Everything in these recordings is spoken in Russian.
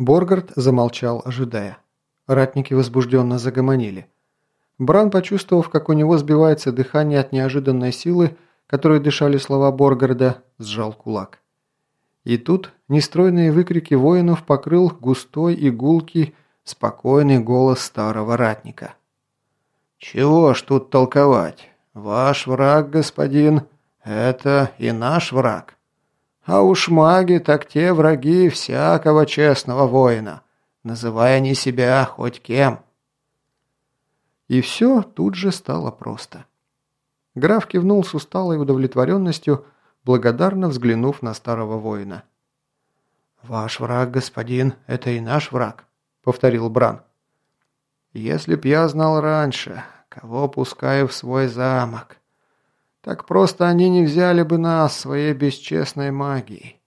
Боргард замолчал, ожидая. Ратники возбужденно загомонили. Бран, почувствовав, как у него сбивается дыхание от неожиданной силы, которой дышали слова Боргарда, сжал кулак. И тут нестройные выкрики воинов покрыл густой и гулкий, спокойный голос старого ратника. «Чего ж тут толковать? Ваш враг, господин, это и наш враг. А уж маги так те враги всякого честного воина, называя не себя хоть кем. И все тут же стало просто. Граф кивнул с усталой удовлетворенностью, благодарно взглянув на старого воина. «Ваш враг, господин, это и наш враг», — повторил Бран. «Если б я знал раньше, кого пускаю в свой замок, так просто они не взяли бы нас своей бесчестной магией.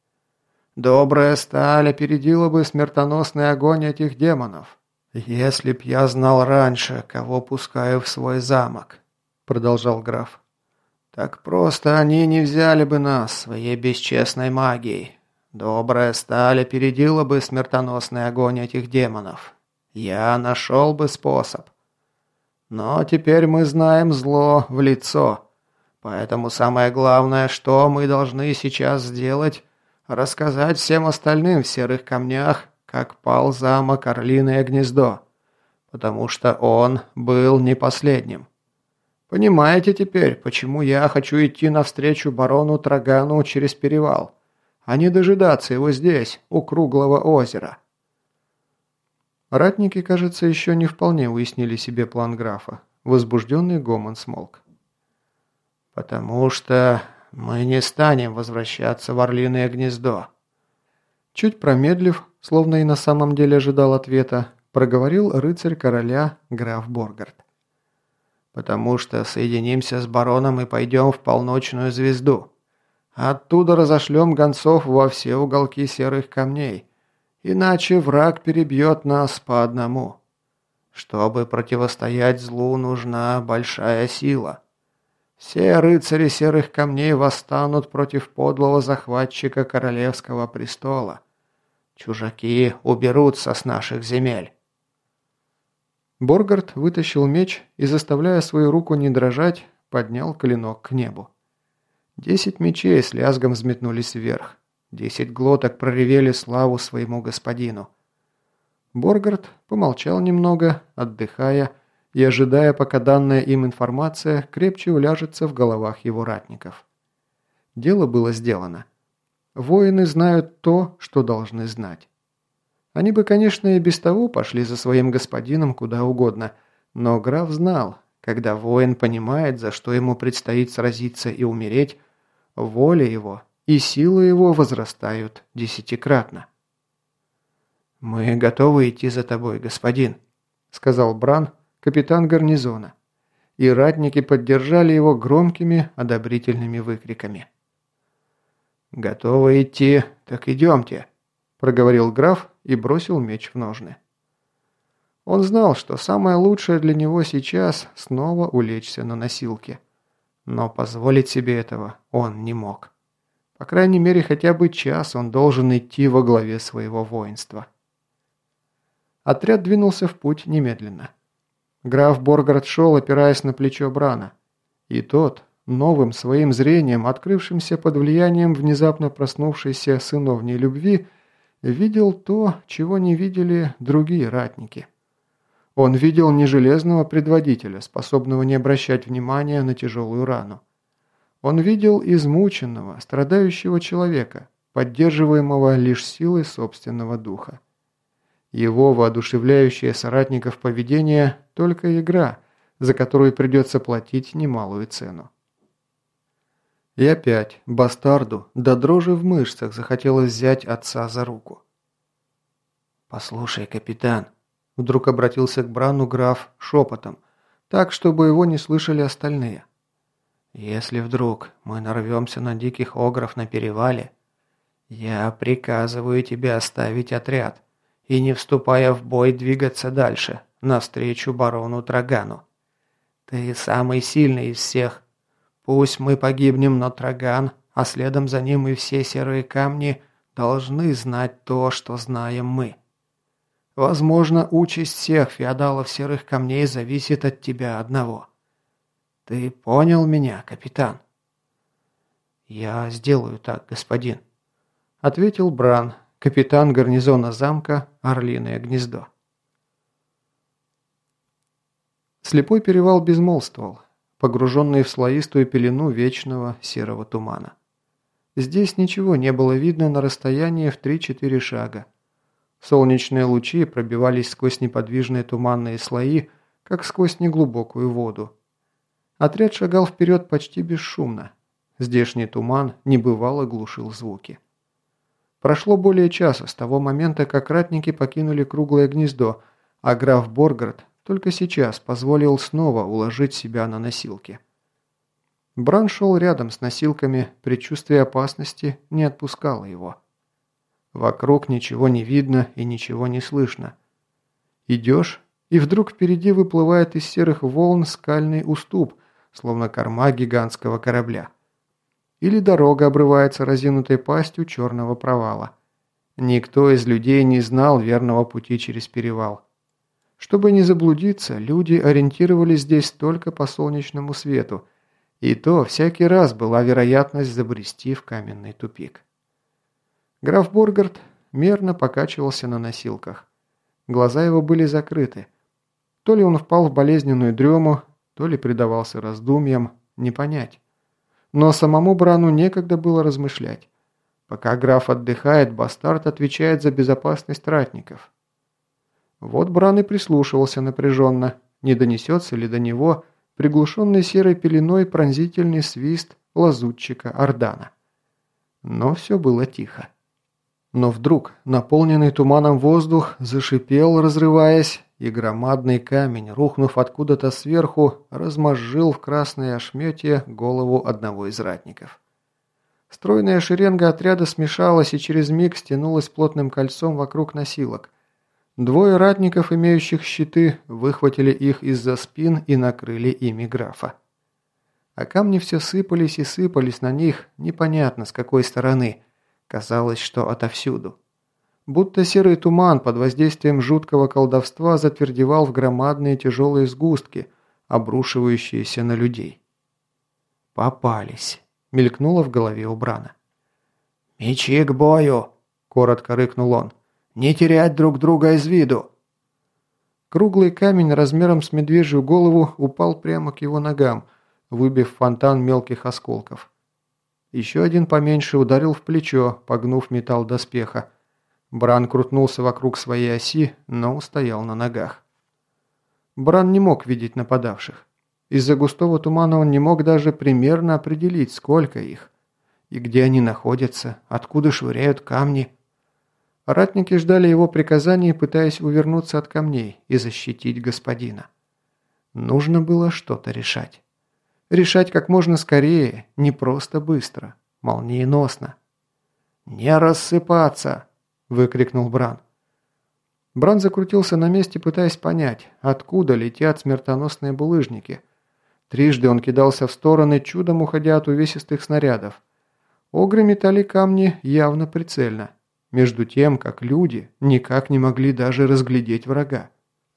Добрая сталь опередила бы смертоносный огонь этих демонов. Если б я знал раньше, кого пускаю в свой замок, продолжал граф. Так просто они не взяли бы нас своей бесчестной магией. Добрая сталь опередила бы смертоносный огонь этих демонов. Я нашел бы способ. Но теперь мы знаем зло в лицо. Поэтому самое главное, что мы должны сейчас сделать, рассказать всем остальным в серых камнях, как пал замок Орлиное гнездо. Потому что он был не последним. Понимаете теперь, почему я хочу идти навстречу барону Трагану через перевал, а не дожидаться его здесь, у круглого озера? Ратники, кажется, еще не вполне уяснили себе план графа. Возбужденный гомон смолк. «Потому что мы не станем возвращаться в Орлиное гнездо». Чуть промедлив, словно и на самом деле ожидал ответа, проговорил рыцарь короля граф Боргард. «Потому что соединимся с бароном и пойдем в полночную звезду. Оттуда разошлем гонцов во все уголки серых камней, иначе враг перебьет нас по одному. Чтобы противостоять злу, нужна большая сила. Все рыцари серых камней восстанут против подлого захватчика королевского престола. Чужаки уберутся с наших земель. Боргард вытащил меч и, заставляя свою руку не дрожать, поднял клинок к небу. Десять мечей с лязгом взметнулись вверх. Десять глоток проревели славу своему господину. Боргард помолчал немного, отдыхая, и ожидая, пока данная им информация крепче уляжется в головах его ратников. Дело было сделано. Воины знают то, что должны знать. Они бы, конечно, и без того пошли за своим господином куда угодно, но граф знал, когда воин понимает, за что ему предстоит сразиться и умереть, воля его и силы его возрастают десятикратно. «Мы готовы идти за тобой, господин», — сказал Бран, капитан гарнизона, и ратники поддержали его громкими одобрительными выкриками. «Готовы идти, так идемте», – проговорил граф и бросил меч в ножны. Он знал, что самое лучшее для него сейчас снова улечься на носилке. Но позволить себе этого он не мог. По крайней мере, хотя бы час он должен идти во главе своего воинства. Отряд двинулся в путь немедленно. Граф Боргард шел, опираясь на плечо Брана. И тот, новым своим зрением, открывшимся под влиянием внезапно проснувшейся сыновней любви, видел то, чего не видели другие ратники. Он видел не железного предводителя, способного не обращать внимания на тяжелую рану. Он видел измученного, страдающего человека, поддерживаемого лишь силой собственного духа. Его воодушевляющее соратников поведение – только игра, за которую придется платить немалую цену. И опять бастарду до дрожи в мышцах захотелось взять отца за руку. «Послушай, капитан», – вдруг обратился к Брану граф шепотом, так, чтобы его не слышали остальные. «Если вдруг мы нарвемся на диких огров на перевале, я приказываю тебе оставить отряд и, не вступая в бой, двигаться дальше, навстречу барону Трагану. Ты самый сильный из всех. Пусть мы погибнем, но Траган, а следом за ним и все серые камни, должны знать то, что знаем мы. Возможно, участь всех феодалов серых камней зависит от тебя одного. Ты понял меня, капитан?» «Я сделаю так, господин», — ответил Бран, капитан гарнизона замка «Орлиное гнездо». Слепой перевал безмолвствовал, погруженный в слоистую пелену вечного серого тумана. Здесь ничего не было видно на расстоянии в 3-4 шага. Солнечные лучи пробивались сквозь неподвижные туманные слои, как сквозь неглубокую воду. Отряд шагал вперед почти бесшумно. Здешний туман небывало глушил звуки. Прошло более часа с того момента, как ратники покинули круглое гнездо, а граф Боргард только сейчас позволил снова уложить себя на носилки. Бран шел рядом с носилками, предчувствие опасности не отпускало его. Вокруг ничего не видно и ничего не слышно. Идешь, и вдруг впереди выплывает из серых волн скальный уступ, словно корма гигантского корабля. Или дорога обрывается разинутой пастью черного провала. Никто из людей не знал верного пути через перевал. Чтобы не заблудиться, люди ориентировались здесь только по солнечному свету, и то всякий раз была вероятность забрести в каменный тупик. Граф Бургард мерно покачивался на носилках. Глаза его были закрыты. То ли он впал в болезненную дрему, то ли предавался раздумьям, не понять. Но самому Брану некогда было размышлять. Пока граф отдыхает, бастард отвечает за безопасность ратников. Вот Бран и прислушивался напряженно, не донесется ли до него приглушенный серой пеленой пронзительный свист лазутчика Ордана. Но все было тихо. Но вдруг наполненный туманом воздух зашипел, разрываясь, и громадный камень, рухнув откуда-то сверху, размозжил в красное ошметье голову одного из ратников. Стройная шеренга отряда смешалась и через миг стянулась плотным кольцом вокруг носилок. Двое ратников, имеющих щиты, выхватили их из-за спин и накрыли ими графа. А камни все сыпались и сыпались на них, непонятно с какой стороны – Казалось, что отовсюду. Будто серый туман под воздействием жуткого колдовства затвердевал в громадные тяжелые сгустки, обрушивающиеся на людей. «Попались», — мелькнуло в голове у Брана. «Мечи к бою!» — коротко рыкнул он. «Не терять друг друга из виду!» Круглый камень размером с медвежью голову упал прямо к его ногам, выбив фонтан мелких осколков. Еще один поменьше ударил в плечо, погнув металл доспеха. Бран крутнулся вокруг своей оси, но устоял на ногах. Бран не мог видеть нападавших. Из-за густого тумана он не мог даже примерно определить, сколько их. И где они находятся, откуда швыряют камни. Ратники ждали его приказаний, пытаясь увернуться от камней и защитить господина. Нужно было что-то решать. Решать как можно скорее, не просто быстро, молниеносно. «Не рассыпаться!» – выкрикнул Бран. Бран закрутился на месте, пытаясь понять, откуда летят смертоносные булыжники. Трижды он кидался в стороны, чудом уходя от увесистых снарядов. Огры метали камни явно прицельно, между тем, как люди никак не могли даже разглядеть врага.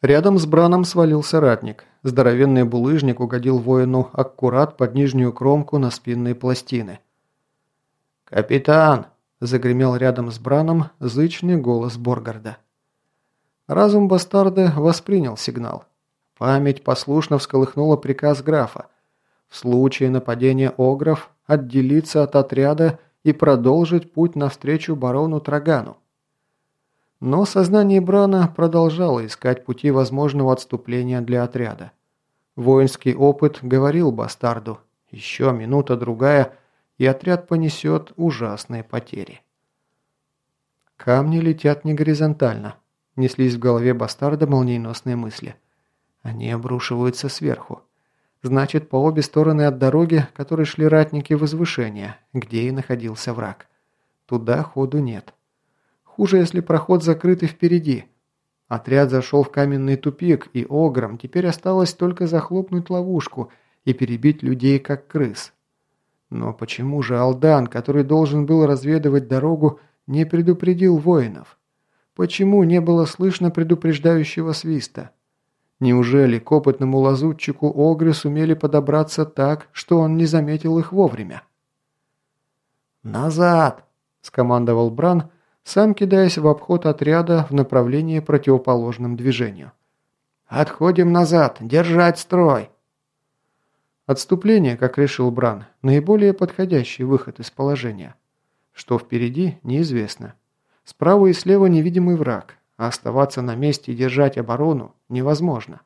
Рядом с Браном свалился ратник. Здоровенный булыжник угодил воину аккурат под нижнюю кромку на спинной пластины. «Капитан!» – загремел рядом с Браном зычный голос Боргарда. Разум бастарда воспринял сигнал. Память послушно всколыхнула приказ графа. В случае нападения огров отделиться от отряда и продолжить путь навстречу барону Трагану. Но сознание Брана продолжало искать пути возможного отступления для отряда. Воинский опыт говорил бастарду, еще минута-другая, и отряд понесет ужасные потери. Камни летят не горизонтально, неслись в голове бастарда молниеносные мысли. Они обрушиваются сверху. Значит, по обе стороны от дороги, которой шли ратники возвышения, где и находился враг. Туда ходу нет. Хуже, если проход закрытый впереди. Отряд зашел в каменный тупик, и огром теперь осталось только захлопнуть ловушку и перебить людей, как крыс. Но почему же Алдан, который должен был разведывать дорогу, не предупредил воинов? Почему не было слышно предупреждающего свиста? Неужели к опытному лазутчику Огры сумели подобраться так, что он не заметил их вовремя? «Назад!» – скомандовал Бран, сам кидаясь в обход отряда в направлении противоположном движению. «Отходим назад! Держать строй!» Отступление, как решил Бран, наиболее подходящий выход из положения. Что впереди, неизвестно. Справа и слева невидимый враг, а оставаться на месте и держать оборону невозможно.